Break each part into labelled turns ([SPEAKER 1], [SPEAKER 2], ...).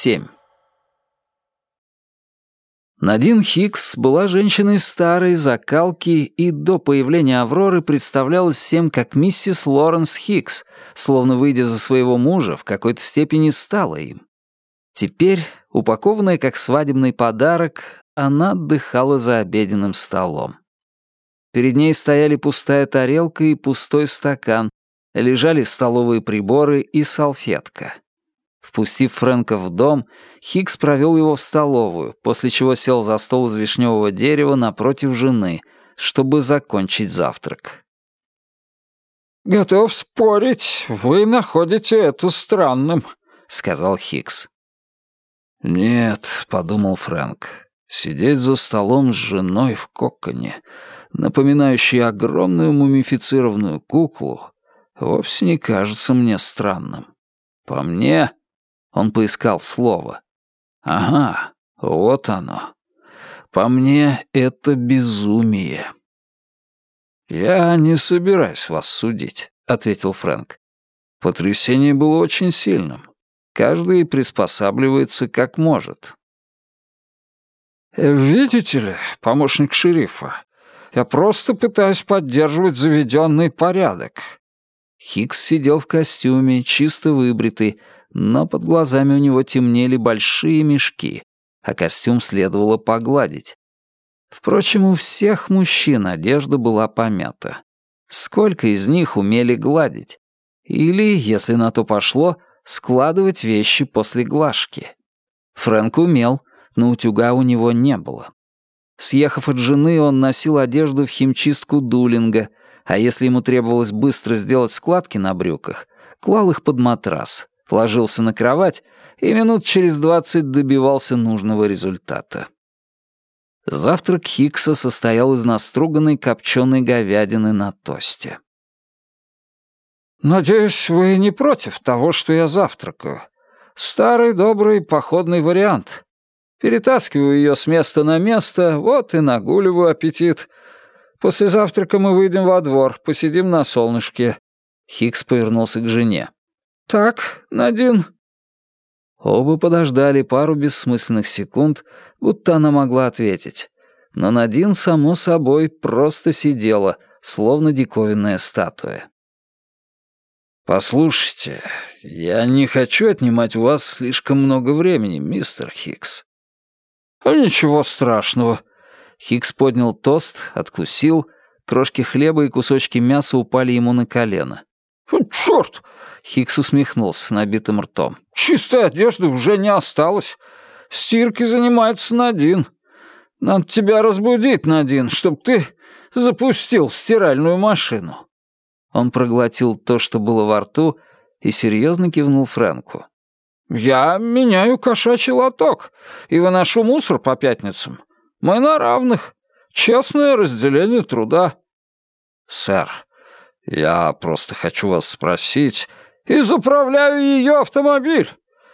[SPEAKER 1] 7. Надин Хикс была женщиной старой закалки и до появления Авроры представлялась всем как миссис Лоренс Хикс, словно выйдя за своего мужа, в какой-то степени стала им. Теперь, упакованная как свадебный подарок, она отдыхала за обеденным столом. Перед ней стояли пустая тарелка и пустой стакан, лежали столовые приборы и салфетка. Впустив Фрэнка в дом, Хикс провел его в столовую, после чего сел за стол из вишневого дерева напротив жены, чтобы закончить завтрак.
[SPEAKER 2] «Готов спорить, вы находите это странным», — сказал Хикс.
[SPEAKER 1] «Нет», — подумал Фрэнк, — «сидеть за столом с женой в коконе, напоминающей огромную мумифицированную куклу, вовсе не кажется мне странным. По мне, он поискал слово. «Ага, вот оно. По мне, это безумие». «Я не собираюсь вас судить», — ответил Фрэнк. «Потрясение было очень сильным. Каждый приспосабливается как может».
[SPEAKER 2] «Видите ли, помощник шерифа, я просто пытаюсь поддерживать заведенный порядок».
[SPEAKER 1] Хикс сидел в костюме, чисто выбритый, но под глазами у него темнели большие мешки, а костюм следовало погладить. Впрочем, у всех мужчин одежда была помята. Сколько из них умели гладить? Или, если на то пошло, складывать вещи после глажки? Фрэнк умел, но утюга у него не было. Съехав от жены, он носил одежду в химчистку Дулинга, а если ему требовалось быстро сделать складки на брюках, клал их под матрас, ложился на кровать и минут через двадцать добивался нужного результата. Завтрак Хикса состоял из наструганной копченой говядины на тосте.
[SPEAKER 2] «Надеюсь, вы не против того, что я завтракаю. Старый добрый походный вариант. Перетаскиваю ее с места на место, вот и нагуливаю аппетит. После завтрака мы выйдем во двор, посидим на солнышке».
[SPEAKER 1] Хикс повернулся к жене.
[SPEAKER 2] «Так, Надин».
[SPEAKER 1] Оба подождали пару бессмысленных секунд, будто она могла ответить. Но Надин, само собой, просто сидела, словно диковинная статуя. «Послушайте, я не хочу отнимать у вас слишком много времени, мистер Хикс».
[SPEAKER 2] «А ничего страшного».
[SPEAKER 1] Хикс поднял тост, откусил, крошки хлеба и кусочки мяса упали ему на колено.
[SPEAKER 2] «Чёрт!»
[SPEAKER 1] — Хикс усмехнулся с набитым ртом.
[SPEAKER 2] «Чистой одежды уже не осталось. Стиркой занимается Надин. Надо тебя разбудить, Надин, чтоб ты запустил стиральную машину».
[SPEAKER 1] Он проглотил то, что было во рту, и серьезно кивнул Фрэнку.
[SPEAKER 2] «Я меняю кошачий лоток и выношу мусор по пятницам. Мы на равных. Честное разделение труда».
[SPEAKER 1] «Сэр, «Я просто хочу вас спросить...»
[SPEAKER 2] «И заправляю ее автомобиль.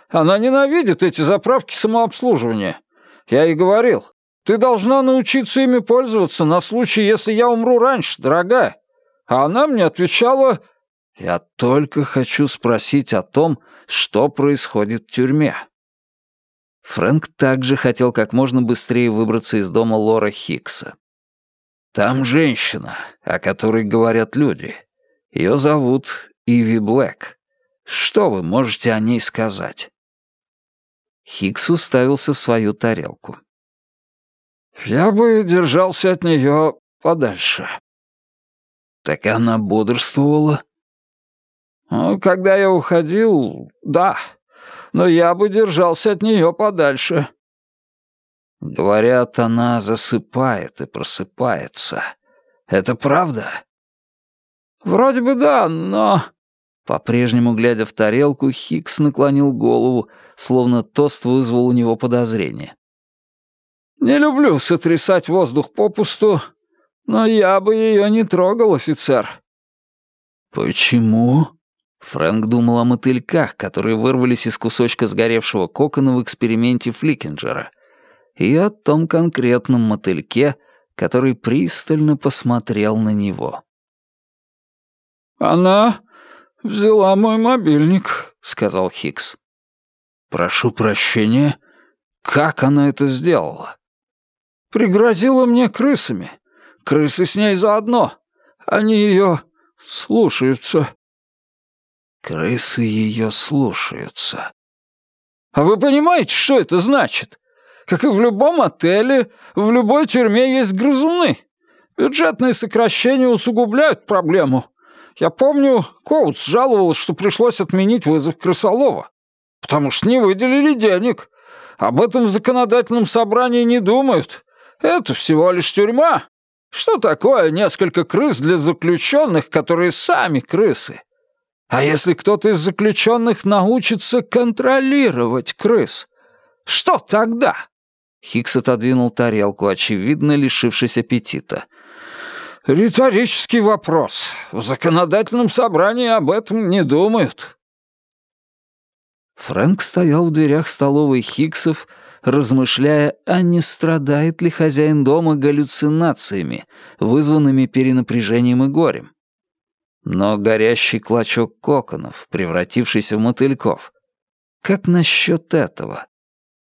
[SPEAKER 2] Она ненавидит эти заправки самообслуживания. Я ей говорил, ты должна научиться ими пользоваться на случай, если я умру раньше, дорогая». А она мне отвечала...
[SPEAKER 1] «Я только хочу спросить о том, что происходит в тюрьме». Фрэнк также хотел как можно быстрее выбраться из дома Лора Хикса. «Там женщина, о которой говорят люди. Ее зовут Иви Блэк. Что вы можете о ней сказать?» Хикс уставился в свою тарелку.
[SPEAKER 2] «Я бы держался от нее подальше».
[SPEAKER 1] «Так она бодрствовала?»
[SPEAKER 2] «Ну, когда я уходил, да, но я бы держался от нее подальше».
[SPEAKER 1] «Говорят, она засыпает и просыпается. Это правда?»
[SPEAKER 2] «Вроде бы да, но...»
[SPEAKER 1] По-прежнему, глядя в тарелку, Хикс наклонил голову, словно тост вызвал у него подозрение.
[SPEAKER 2] «Не люблю сотрясать воздух попусту, но я бы ее не трогал, офицер».
[SPEAKER 1] «Почему?» Фрэнк думал о мотыльках, которые вырвались из кусочка сгоревшего кокона в эксперименте Фликинджера, и о том конкретном мотыльке, который пристально посмотрел на него.
[SPEAKER 2] «Она взяла мой мобильник», — сказал Хикс. «Прошу прощения. Как она это сделала?» «Пригрозила мне крысами. Крысы с ней заодно. Они ее слушаются». «Крысы ее слушаются». «А вы понимаете, что это значит? Как и в любом отеле, в любой тюрьме есть грызуны. Бюджетные сокращения усугубляют проблему. Я помню, Коутс жаловался, что пришлось отменить вызов крысолова, потому что не выделили денег. Об этом в законодательном собрании не думают. Это всего лишь тюрьма. Что такое несколько крыс для заключенных, которые сами крысы? А если кто-то из заключенных научится контролировать крыс, что тогда? Хикс отодвинул тарелку, очевидно лишившись аппетита. «Риторический вопрос. В законодательном собрании об этом не думают».
[SPEAKER 1] Фрэнк стоял в дверях столовой Хиксов, размышляя, а не страдает ли хозяин дома галлюцинациями, вызванными перенапряжением и горем. Но горящий клочок коконов, превратившийся в мотыльков, как насчет этого?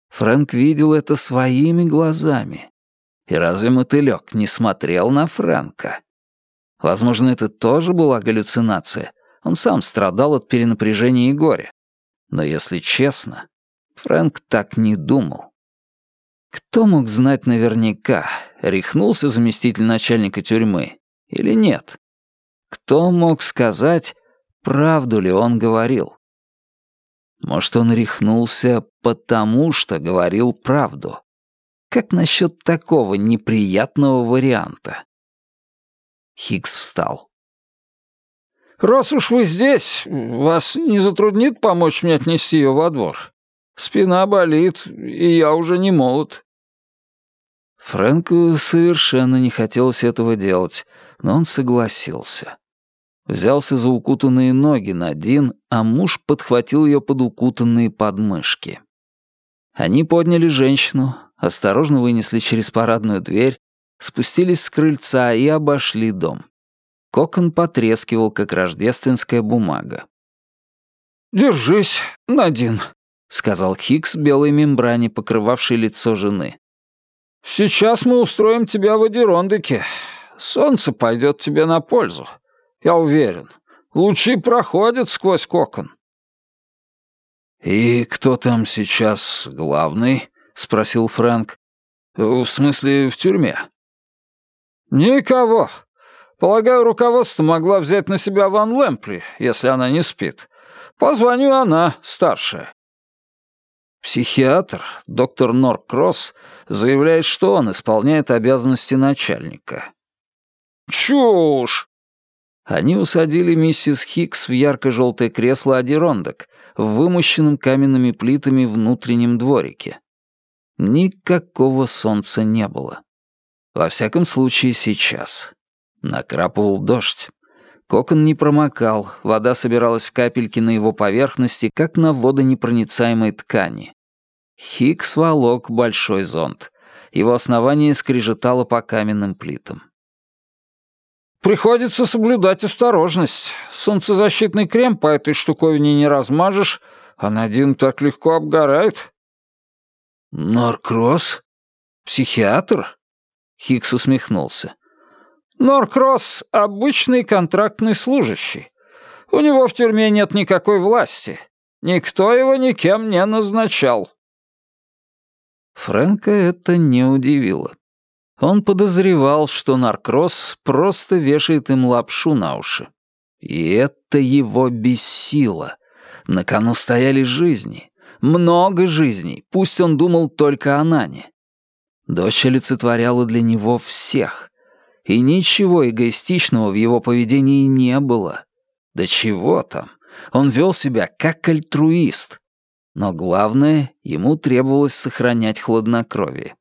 [SPEAKER 1] Фрэнк видел это своими глазами. И разве мотылёк не смотрел на Фрэнка? Возможно, это тоже была галлюцинация. Он сам страдал от перенапряжения и горя. Но если честно, Фрэнк так не думал. Кто мог знать наверняка, рехнулся заместитель начальника тюрьмы или нет? Кто мог сказать, правду ли он говорил? Может, он рехнулся потому, что говорил правду? Как насчет такого неприятного варианта? Хикс встал.
[SPEAKER 2] «Раз уж вы здесь, вас не затруднит помочь мне отнести ее во двор? Спина болит, и я уже не молод».
[SPEAKER 1] Фрэнку совершенно не хотелось этого делать, но он согласился. Взялся за укутанные ноги Надин, а муж подхватил ее под укутанные подмышки. Они подняли женщину, осторожно вынесли через парадную дверь, спустились с крыльца и обошли дом. Кокон потрескивал, как рождественская бумага.
[SPEAKER 2] «Держись, Надин», — сказал
[SPEAKER 1] Хикс белой мембране, покрывавшей лицо жены.
[SPEAKER 2] «Сейчас мы устроим тебя в Адерондыке. Солнце пойдет тебе на пользу. Я уверен. Лучи проходят сквозь кокон».
[SPEAKER 1] «И кто там сейчас главный?» — спросил Фрэнк. «В смысле, в тюрьме?»
[SPEAKER 2] «Никого. Полагаю, руководство могла взять на себя Ван Лэмпли, если она не спит. Позвоню она, старшая».
[SPEAKER 1] Психиатр, доктор Норкросс, заявляет, что он исполняет обязанности начальника.
[SPEAKER 2] «Чушь!»
[SPEAKER 1] Они усадили миссис Хикс в ярко-желтое кресло Адерондок в вымощенном каменными плитами внутреннем дворике. Никакого солнца не было. Во всяком случае, сейчас. Накрапывал дождь. Кокон не промокал, вода собиралась в капельки на его поверхности, как на водонепроницаемой ткани. Хикс волок большой зонт. Его основание скрежетало по каменным плитам.
[SPEAKER 2] «Приходится соблюдать осторожность. Солнцезащитный крем по этой штуковине не размажешь, а Надин так легко обгорает.
[SPEAKER 1] «Норкросс? Психиатр?» Хикс усмехнулся.
[SPEAKER 2] «Норкросс — обычный контрактный служащий. У него в тюрьме нет никакой власти. Никто его никем не назначал».
[SPEAKER 1] Фрэнка это не удивило. Он подозревал, что Наркросс просто вешает им лапшу на уши. И это его бесило. На кону стояли жизни. Много жизней, пусть он думал только о Нане. Дочь олицетворяла для него всех. И ничего эгоистичного в его поведении не было. Да чего там, он вел себя как альтруист. Но главное, ему требовалось сохранять хладнокровие.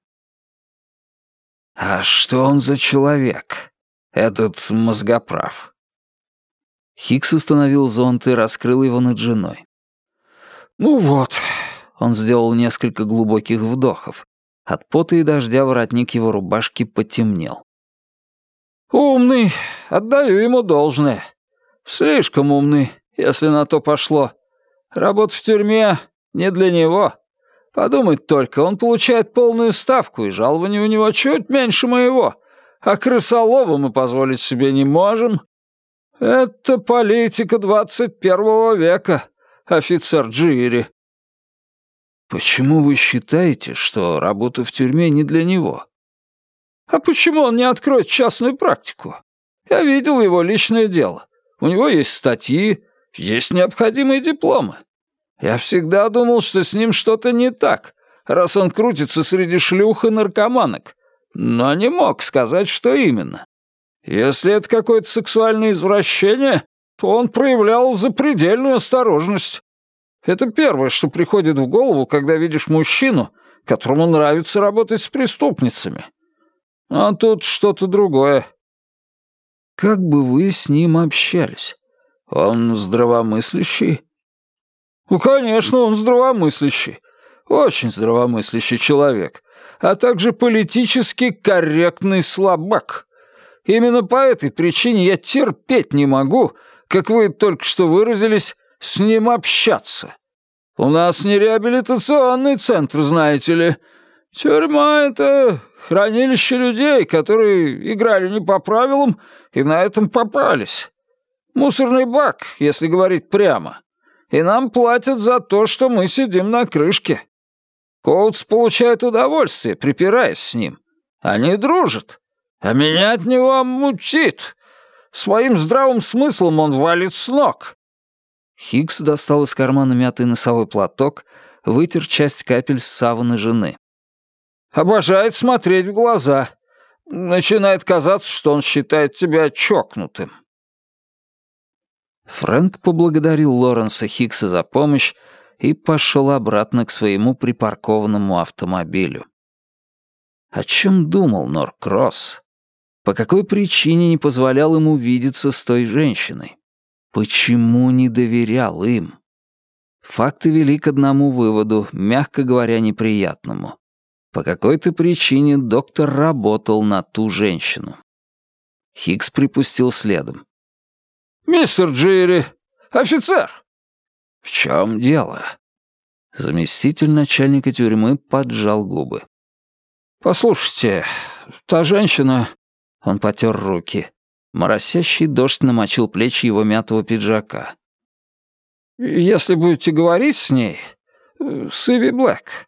[SPEAKER 1] А что он за человек, этот мозгоправ? Хикс установил зонт и раскрыл его над женой.
[SPEAKER 2] «Ну вот».
[SPEAKER 1] Он сделал несколько глубоких вдохов. От пота и дождя воротник его рубашки потемнел.
[SPEAKER 2] «Умный, отдаю ему должное. Слишком умный, если на то пошло. Работа в тюрьме — не для него. Подумать только, он получает полную ставку, и жалование у него чуть меньше моего. А крысолову мы позволить себе не можем. Это политика двадцать первого века, офицер Джири.
[SPEAKER 1] Почему вы считаете, что работа в тюрьме не для него?
[SPEAKER 2] А почему он не откроет частную практику? Я видел его личное дело. У него есть статьи, есть необходимые дипломы. Я всегда думал, что с ним что-то не так, раз он крутится среди шлюх и наркоманок, но не мог сказать, что именно. Если это какое-то сексуальное извращение, то он проявлял запредельную осторожность. Это первое, что приходит в голову, когда видишь мужчину, которому нравится работать с преступницами. А тут что-то другое.
[SPEAKER 1] Как бы вы с ним общались? Он здравомыслящий?
[SPEAKER 2] Ну, конечно, он здравомыслящий. Очень здравомыслящий человек. А также политически корректный слабак. Именно по этой причине я терпеть не могу, как вы только что выразились, с ним общаться. У нас не реабилитационный центр, знаете ли. Тюрьма — это хранилище людей, которые играли не по правилам и на этом попались. Мусорный бак, если говорить прямо и нам платят за то, что мы сидим на крышке. Коутс получает удовольствие, припираясь с ним. Они дружат, а меня от него мучит. Своим здравым смыслом он валит с ног».
[SPEAKER 1] Хикс достал из кармана мятый носовой платок, вытер часть капель с саваны жены.
[SPEAKER 2] «Обожает смотреть в глаза. Начинает казаться, что он считает тебя чокнутым».
[SPEAKER 1] Фрэнк поблагодарил Лоренса Хиггса за помощь и пошел обратно к своему припаркованному автомобилю. О чем думал Норкросс? По какой причине не позволял ему видеться с той женщиной? Почему не доверял им? Факты вели к одному выводу, мягко говоря, неприятному. По какой-то причине доктор работал на ту женщину. Хиггс припустил следом.
[SPEAKER 2] «Мистер Джири! Офицер!»
[SPEAKER 1] «В чем дело?» Заместитель начальника тюрьмы поджал губы.
[SPEAKER 2] «Послушайте, та женщина...»
[SPEAKER 1] Он потер руки. Моросящий дождь намочил плечи его мятого пиджака.
[SPEAKER 2] «Если будете говорить с ней, с Иви Блэк,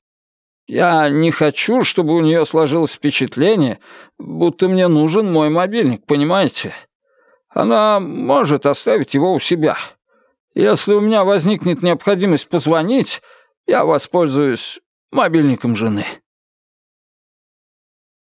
[SPEAKER 2] я не хочу, чтобы у нее сложилось впечатление, будто мне нужен мой мобильник, понимаете? Она может оставить его у себя. Если у меня возникнет необходимость позвонить, я воспользуюсь мобильником жены».